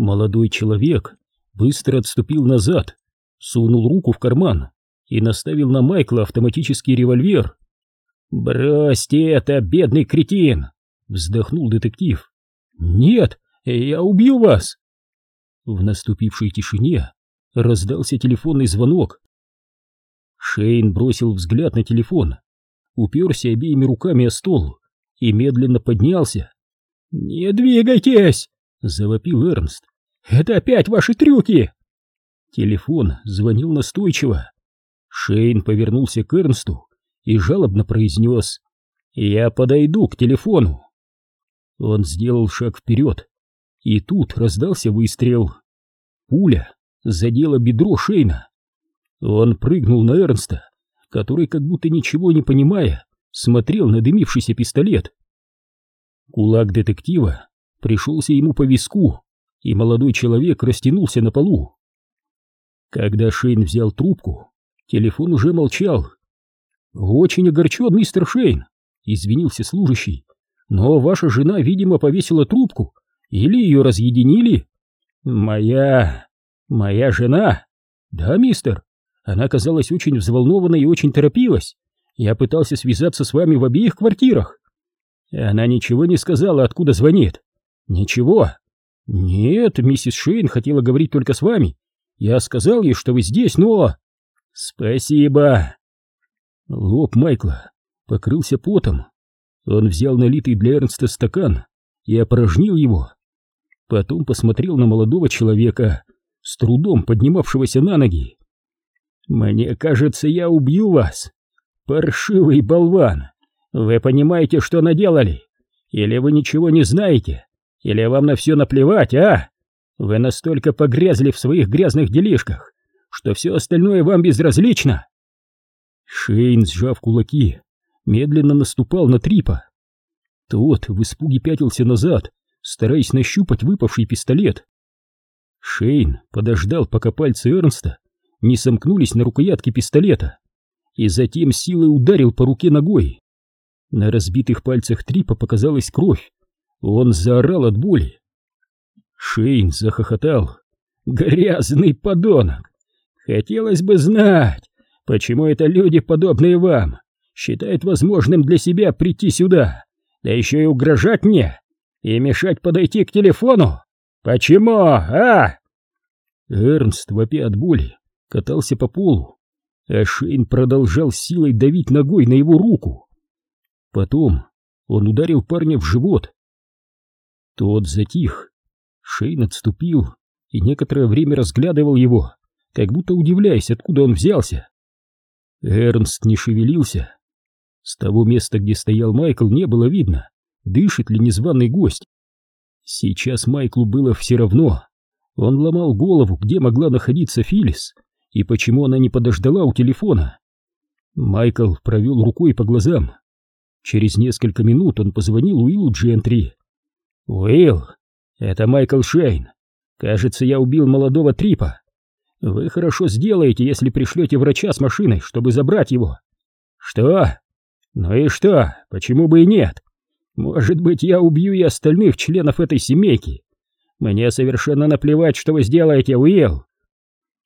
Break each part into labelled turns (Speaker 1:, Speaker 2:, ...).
Speaker 1: Молодой человек быстро отступил назад, сунул руку в карман и наставил на Майкла автоматический револьвер. «Бросьте это, бедный кретин!» — вздохнул детектив. «Нет, я убью вас!» В наступившей тишине раздался телефонный звонок. Шейн бросил взгляд на телефон, уперся обеими руками о стол и медленно поднялся. «Не двигайтесь!» — завопил Эрнст. «Это опять ваши трюки!» Телефон звонил настойчиво. Шейн повернулся к Эрнсту и жалобно произнес «Я подойду к телефону». Он сделал шаг вперед, и тут раздался выстрел. Пуля задела бедро Шейна. Он прыгнул на Эрнста, который, как будто ничего не понимая, смотрел на дымившийся пистолет. Кулак детектива пришелся ему по виску, и молодой человек растянулся на полу. Когда Шейн взял трубку, телефон уже молчал. «Очень огорчен, мистер Шейн», — извинился служащий, «но ваша жена, видимо, повесила трубку или ее разъединили?» «Моя... моя жена?» «Да, мистер. Она казалась очень взволнованной и очень торопилась. Я пытался связаться с вами в обеих квартирах. Она ничего не сказала, откуда звонит. Ничего. Нет, миссис Шейн хотела говорить только с вами. Я сказал ей, что вы здесь, но... Спасибо. Лоб Майкла покрылся потом. Он взял налитый для Эрнста стакан и опорожнил его. Потом посмотрел на молодого человека, с трудом поднимавшегося на ноги. «Мне кажется, я убью вас, паршивый болван!» Вы понимаете, что наделали? Или вы ничего не знаете? Или вам на все наплевать, а? Вы настолько погрязли в своих грязных делишках, что все остальное вам безразлично. Шейн, сжав кулаки, медленно наступал на Трипа. Тот в испуге пятился назад, стараясь нащупать выпавший пистолет. Шейн подождал, пока пальцы Эрнста не сомкнулись на рукоятке пистолета, и затем силой ударил по руке ногой. На разбитых пальцах Трипа показалась кровь. Он заорал от боли. Шейн захохотал. «Грязный подонок! Хотелось бы знать, почему это люди, подобные вам, считают возможным для себя прийти сюда, да еще и угрожать мне, и мешать подойти к телефону? Почему, а?» Эрнст, вопя от боли, катался по полу, а Шейн продолжал силой давить ногой на его руку. Потом он ударил парня в живот. Тот затих. Шейн отступил и некоторое время разглядывал его, как будто удивляясь, откуда он взялся. Эрнст не шевелился. С того места, где стоял Майкл, не было видно, дышит ли незваный гость. Сейчас Майклу было все равно. Он ломал голову, где могла находиться Филис, и почему она не подождала у телефона. Майкл провел рукой по глазам. Через несколько минут он позвонил Уиллу Джентри. «Уилл, это Майкл Шейн. Кажется, я убил молодого Трипа. Вы хорошо сделаете, если пришлете врача с машиной, чтобы забрать его». «Что? Ну и что? Почему бы и нет? Может быть, я убью и остальных членов этой семейки. Мне совершенно наплевать, что вы сделаете, Уилл.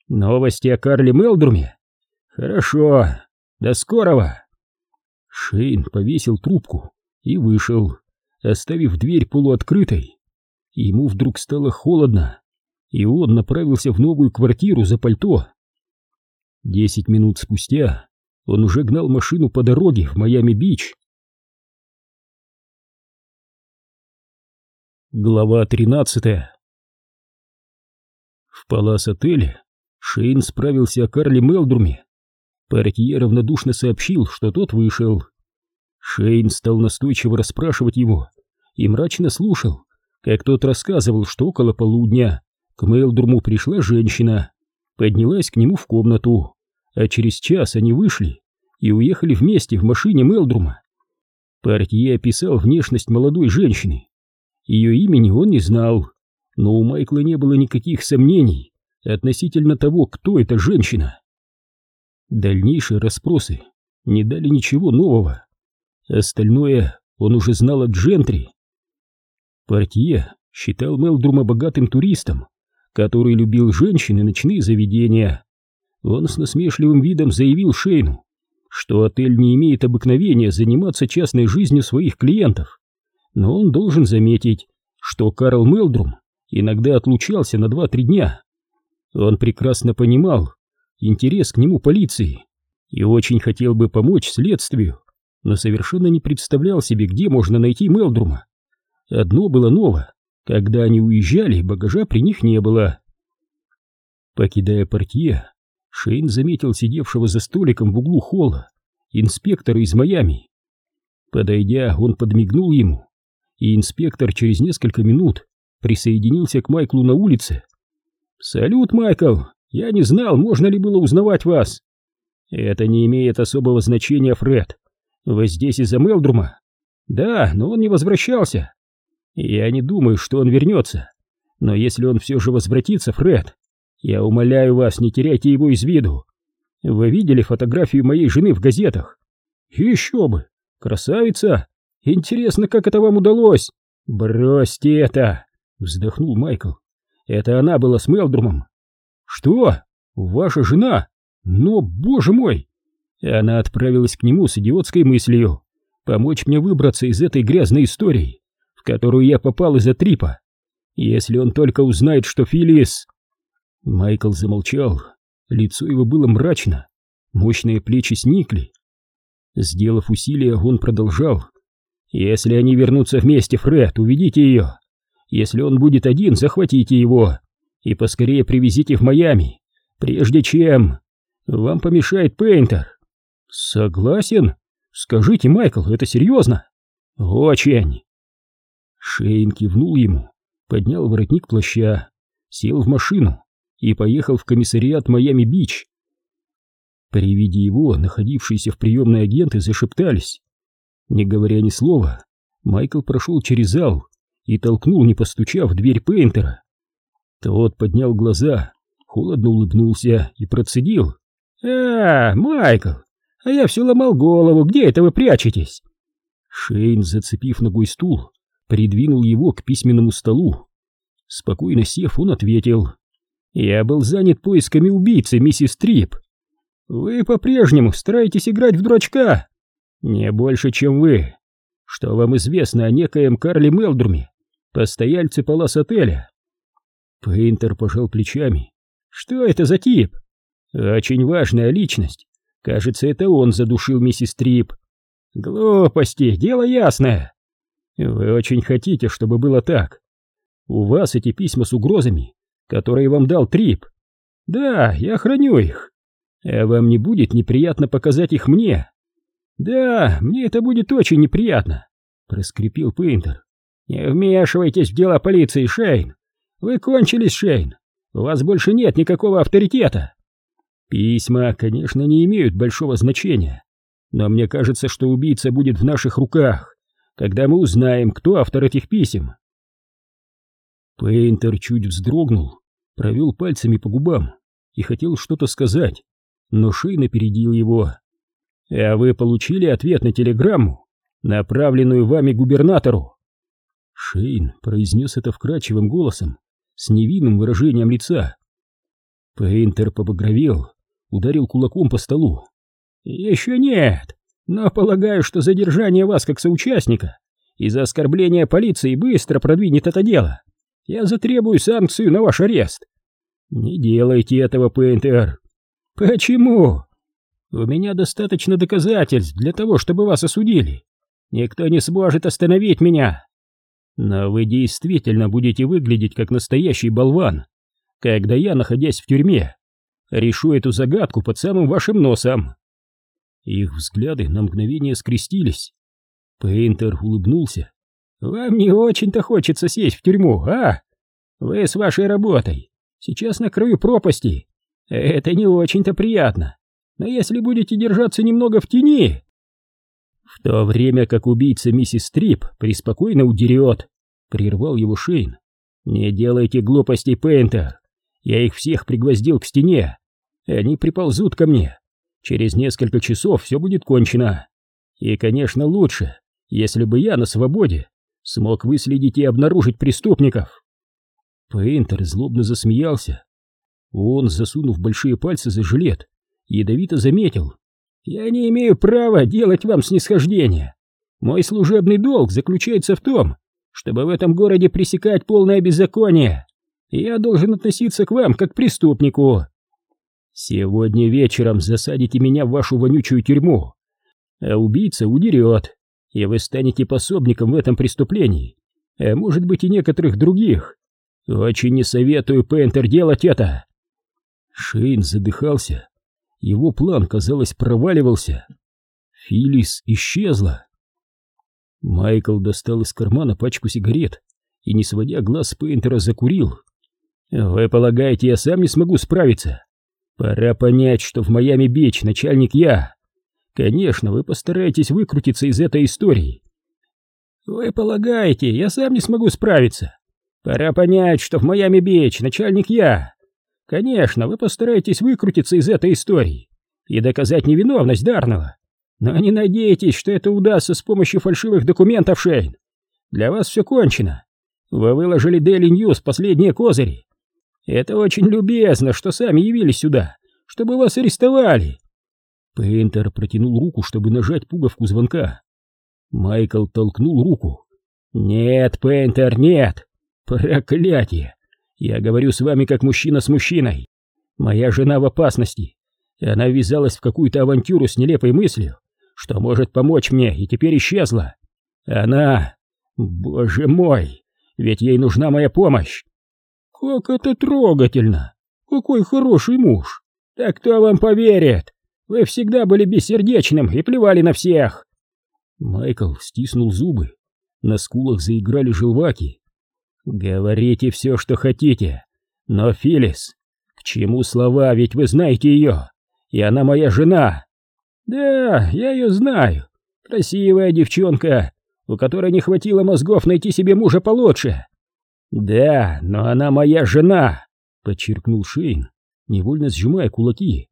Speaker 1: Новости о Карле Мелдруме? Хорошо. До скорого!» Шейн повесил трубку и вышел, оставив дверь полуоткрытой. Ему вдруг стало холодно, и он направился в новую квартиру за пальто. Десять минут спустя он уже гнал машину по дороге в Майами-Бич. Глава тринадцатая В палас-отеле Шейн справился о Карле Мелдруме Портье равнодушно сообщил, что тот вышел. Шейн стал настойчиво расспрашивать его и мрачно слушал, как тот рассказывал, что около полудня к Мелдруму пришла женщина, поднялась к нему в комнату, а через час они вышли и уехали вместе в машине Мелдрума. Портье описал внешность молодой женщины. Ее имени он не знал, но у Майкла не было никаких сомнений относительно того, кто эта женщина. Дальнейшие расспросы не дали ничего нового. Остальное он уже знал от Джентри. Портье считал Мелдрума богатым туристом, который любил женщин и ночные заведения. Он с насмешливым видом заявил Шейну, что отель не имеет обыкновения заниматься частной жизнью своих клиентов, но он должен заметить, что Карл Мелдрум иногда отлучался на 2-3 дня. Он прекрасно понимал интерес к нему полиции и очень хотел бы помочь следствию, но совершенно не представлял себе, где можно найти Мелдрума. Одно было ново, когда они уезжали, багажа при них не было. Покидая портье, Шейн заметил сидевшего за столиком в углу холла инспектора из Майами. Подойдя, он подмигнул ему, и инспектор через несколько минут присоединился к Майклу на улице. «Салют, Майкл! Я не знал, можно ли было узнавать вас!» «Это не имеет особого значения, Фред. Вы здесь из-за Мелдрума?» «Да, но он не возвращался. Я не думаю, что он вернется. Но если он все же возвратится, Фред, я умоляю вас, не теряйте его из виду. Вы видели фотографию моей жены в газетах? Еще бы! Красавица! Интересно, как это вам удалось? Бросьте это! Вздохнул Майкл. Это она была с Мелдрумом. Что? Ваша жена? Но, боже мой! Она отправилась к нему с идиотской мыслью помочь мне выбраться из этой грязной истории, в которую я попал из-за трипа. Если он только узнает, что Филис... Майкл замолчал, лицо его было мрачно, мощные плечи сникли. Сделав усилие, он продолжал. «Если они вернутся вместе, Фред, уведите ее. Если он будет один, захватите его и поскорее привезите в Майами, прежде чем... Вам помешает Пейнтер». «Согласен. Скажите, Майкл, это серьезно?» «Очень». Шейн кивнул ему, поднял воротник плаща, сел в машину и поехал в комиссариат Майами-Бич. При виде его находившиеся в приемной агенты зашептались. Не говоря ни слова, Майкл прошел через зал и толкнул, не постучав, дверь Пейнтера. Тот поднял глаза, холодно улыбнулся и процедил. «А, Майкл, а я все ломал голову, где это вы прячетесь?» Шейн, зацепив ногой стул, придвинул его к письменному столу. Спокойно сев, он ответил. Я был занят поисками убийцы, миссис Трип. Вы по-прежнему стараетесь играть в дурачка? Не больше, чем вы. Что вам известно о некоем Карле Мелдруме, постояльце палас-отеля? Пейнтер пожал плечами. Что это за тип? Очень важная личность. Кажется, это он задушил миссис Трип. Глупости, дело ясное. Вы очень хотите, чтобы было так. У вас эти письма с угрозами которые вам дал Трип. Да, я храню их. А вам не будет неприятно показать их мне? Да, мне это будет очень неприятно, проскрипел Пейнтер. Не вмешивайтесь в дела полиции, Шейн. Вы кончились, Шейн. У вас больше нет никакого авторитета. Письма, конечно, не имеют большого значения, но мне кажется, что убийца будет в наших руках, когда мы узнаем, кто автор этих писем. Пейнтер чуть вздрогнул, провел пальцами по губам и хотел что-то сказать, но Шейн опередил его. «А вы получили ответ на телеграмму, направленную вами губернатору?» Шейн произнес это вкрадчивым голосом, с невинным выражением лица. Пейнтер побагровел, ударил кулаком по столу. «Еще нет, но полагаю, что задержание вас как соучастника из-за оскорбления полиции быстро продвинет это дело. Я затребую санкцию на ваш арест. Не делайте этого, Пейнтер. Почему? У меня достаточно доказательств для того, чтобы вас осудили. Никто не сможет остановить меня. Но вы действительно будете выглядеть как настоящий болван, когда я, находясь в тюрьме, решу эту загадку под самым вашим носом. Их взгляды на мгновение скрестились. Пейнтер улыбнулся вам не очень-то хочется сесть в тюрьму, а? Вы с вашей работой сейчас на краю пропасти. Это не очень-то приятно. Но если будете держаться немного в тени... В то время как убийца миссис Стрип преспокойно удерет, прервал его Шейн. Не делайте глупостей, Пейнтер. Я их всех пригвоздил к стене. Они приползут ко мне. Через несколько часов все будет кончено. И, конечно, лучше, если бы я на свободе смог выследить и обнаружить преступников. Пейнтер злобно засмеялся. Он, засунув большие пальцы за жилет, ядовито заметил. «Я не имею права делать вам снисхождение. Мой служебный долг заключается в том, чтобы в этом городе пресекать полное беззаконие. Я должен относиться к вам как к преступнику. Сегодня вечером засадите меня в вашу вонючую тюрьму, а убийца удерет, и вы станете пособником в этом преступлении, а может быть и некоторых других. Очень не советую, Пентер, делать это. Шейн задыхался. Его план, казалось, проваливался. Филис исчезла. Майкл достал из кармана пачку сигарет и, не сводя глаз с Пейнтера, закурил. «Вы полагаете, я сам не смогу справиться? Пора понять, что в Майами-Бич начальник я. Конечно, вы постараетесь выкрутиться из этой истории. Вы полагаете, я сам не смогу справиться? Пора понять, что в Майами-Бич начальник я. Конечно, вы постараетесь выкрутиться из этой истории и доказать невиновность Дарнелла. Но не надейтесь, что это удастся с помощью фальшивых документов, Шейн. Для вас все кончено. Вы выложили Daily News последние козыри. Это очень любезно, что сами явились сюда, чтобы вас арестовали. Пейнтер протянул руку, чтобы нажать пуговку звонка. Майкл толкнул руку. «Нет, Пейнтер, нет! Проклятие! Я говорю с вами как мужчина с мужчиной. Моя жена в опасности. Она ввязалась в какую-то авантюру с нелепой мыслью, что может помочь мне, и теперь исчезла. Она... Боже мой! Ведь ей нужна моя помощь. Как это трогательно! Какой хороший муж! Так кто вам поверит? Вы всегда были бессердечным и плевали на всех!» Майкл стиснул зубы. На скулах заиграли желваки. «Говорите все, что хотите. Но, Филис, к чему слова, ведь вы знаете ее, и она моя жена!» «Да, я ее знаю. Красивая девчонка, у которой не хватило мозгов найти себе мужа получше. Да, но она моя жена, подчеркнул Шейн, невольно сжимая кулаки.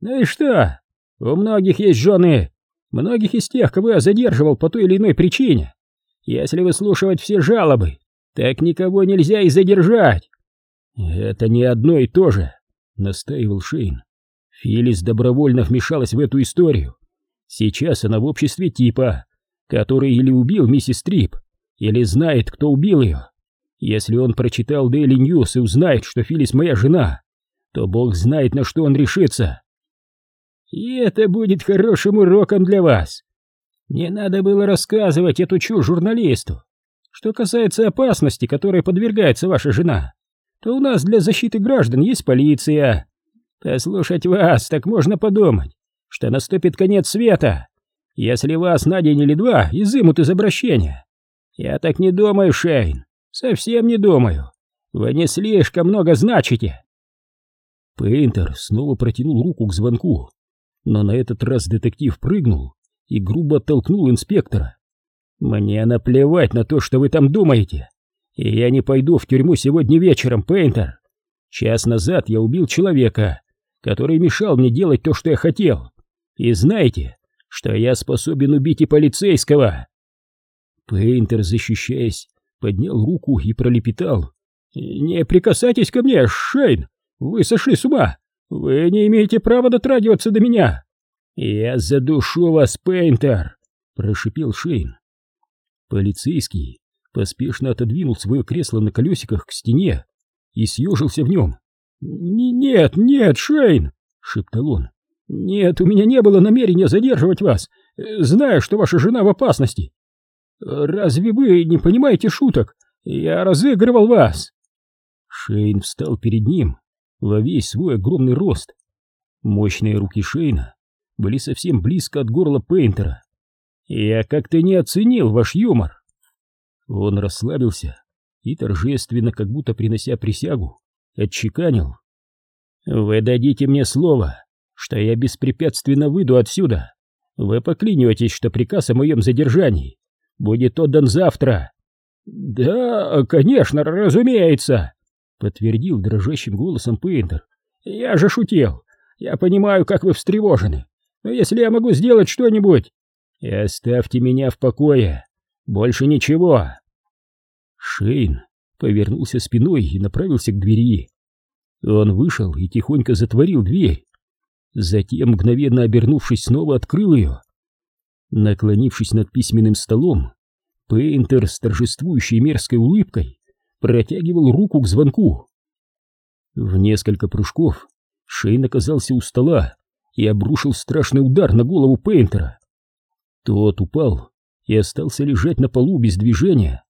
Speaker 1: Ну и что? У многих есть жены, многих из тех, кого я задерживал по той или иной причине. Если выслушивать все жалобы, так никого нельзя и задержать. Это не одно и то же, настаивал Шейн. Филис добровольно вмешалась в эту историю. Сейчас она в обществе типа, который или убил миссис Трип, или знает, кто убил ее. Если он прочитал Daily News и узнает, что Филис моя жена, то бог знает, на что он решится. И это будет хорошим уроком для вас. Не надо было рассказывать эту чушь журналисту. Что касается опасности, которой подвергается ваша жена, то у нас для защиты граждан есть полиция. Послушать вас, так можно подумать, что наступит конец света, если вас на день или два изымут из обращения. Я так не думаю, Шейн, совсем не думаю. Вы не слишком много значите. Пейнтер снова протянул руку к звонку, но на этот раз детектив прыгнул и грубо оттолкнул инспектора. «Мне наплевать на то, что вы там думаете, и я не пойду в тюрьму сегодня вечером, Пейнтер. Час назад я убил человека, который мешал мне делать то, что я хотел. И знаете, что я способен убить и полицейского. Пейнтер, защищаясь, поднял руку и пролепетал. «Не прикасайтесь ко мне, Шейн! Вы сошли с ума! Вы не имеете права дотрагиваться до меня!» «Я задушу вас, Пейнтер!» — прошипел Шейн. Полицейский поспешно отодвинул свое кресло на колесиках к стене и съежился в нем. «Нет, нет, Шейн!» — шептал он. «Нет, у меня не было намерения задерживать вас, зная, что ваша жена в опасности. Разве вы не понимаете шуток? Я разыгрывал вас!» Шейн встал перед ним весь свой огромный рост. Мощные руки Шейна были совсем близко от горла Пейнтера. «Я как-то не оценил ваш юмор!» Он расслабился и торжественно, как будто принося присягу, отчеканил. «Вы дадите мне слово, что я беспрепятственно выйду отсюда. Вы поклянетесь, что приказ о моем задержании будет отдан завтра. Да, конечно, разумеется, подтвердил дрожащим голосом Пейнтер. Я же шутил. Я понимаю, как вы встревожены. Но если я могу сделать что-нибудь... Оставьте меня в покое. Больше ничего. Шейн повернулся спиной и направился к двери. Он вышел и тихонько затворил дверь. Затем, мгновенно обернувшись, снова открыл ее. Наклонившись над письменным столом, Пейнтер с торжествующей мерзкой улыбкой протягивал руку к звонку. В несколько прыжков Шейн оказался у стола и обрушил страшный удар на голову Пейнтера. Тот упал и остался лежать на полу без движения.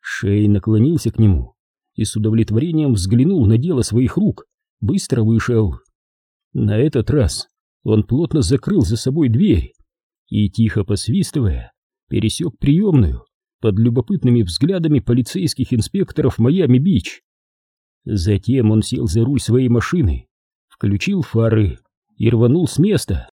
Speaker 1: Шейн наклонился к нему и с удовлетворением взглянул на дело своих рук, быстро вышел. На этот раз он плотно закрыл за собой дверь и, тихо посвистывая, пересек приемную под любопытными взглядами полицейских инспекторов Майами-Бич. Затем он сел за руль своей машины, включил фары и рванул с места.